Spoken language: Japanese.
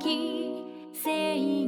時